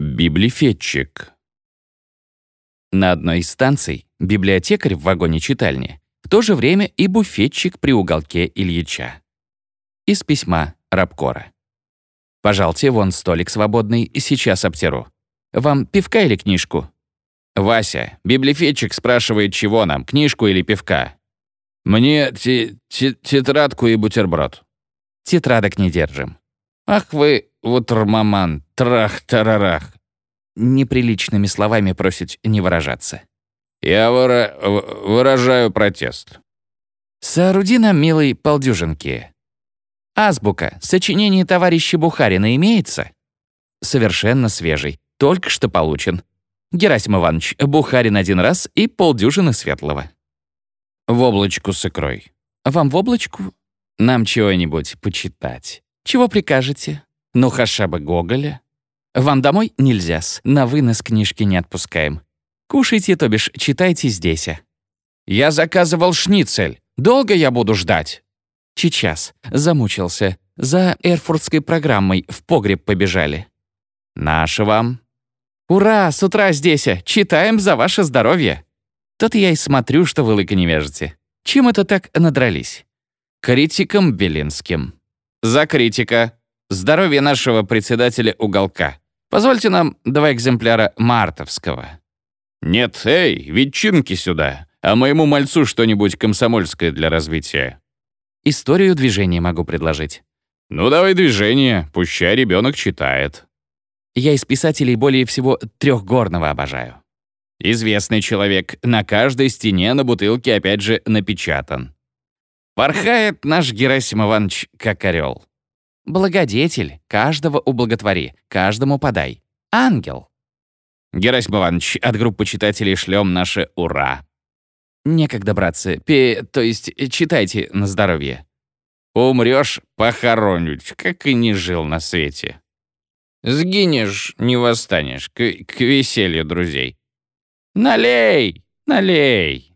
Библифетчик. На одной из станций библиотекарь в вагоне-читальни, в то же время и буфетчик при уголке Ильича. Из письма Рабкора. «Пожалуйте, вон столик свободный, сейчас обтеру. Вам пивка или книжку?» «Вася, библифетчик спрашивает, чего нам, книжку или пивка?» «Мне тетрадку и бутерброд». «Тетрадок не держим». «Ах вы, вот маман, трах-тарарах. Неприличными словами просить не выражаться. Я выра выражаю протест. Сооруди нам, милый, полдюжинки. Азбука, сочинение товарища Бухарина имеется? Совершенно свежий, только что получен. Герасим Иванович, Бухарин один раз и полдюжины светлого. В облачку с икрой. Вам в облачку? Нам чего-нибудь почитать. Чего прикажете? Ну, хаша бы Гоголя. Вам домой нельзя-с, на вынос книжки не отпускаем. Кушайте, то бишь, читайте здесь. Я заказывал шницель. Долго я буду ждать? Сейчас. Замучился. За эрфуртской программой в погреб побежали. Наше вам. Ура, с утра здесь. Читаем за ваше здоровье. Тут я и смотрю, что вы лыка не вяжете. Чем это так надрались? Критиком Белинским. За критика. Здоровье нашего председателя уголка. Позвольте нам два экземпляра мартовского». «Нет, эй, ветчинки сюда, а моему мальцу что-нибудь комсомольское для развития». «Историю движения могу предложить». «Ну, давай движение, пущай ребенок читает». «Я из писателей более всего трехгорного обожаю». «Известный человек, на каждой стене на бутылке опять же напечатан». «Порхает наш Герасим Иванович как орел». Благодетель, каждого ублаготвори, каждому подай. Ангел. Герасим Иванович, от группы читателей шлем наше «Ура». Некогда, братцы, пе... то есть читайте на здоровье. Умрёшь, похоронють, как и не жил на свете. Сгинешь, не восстанешь, к, к веселью друзей. Налей, налей.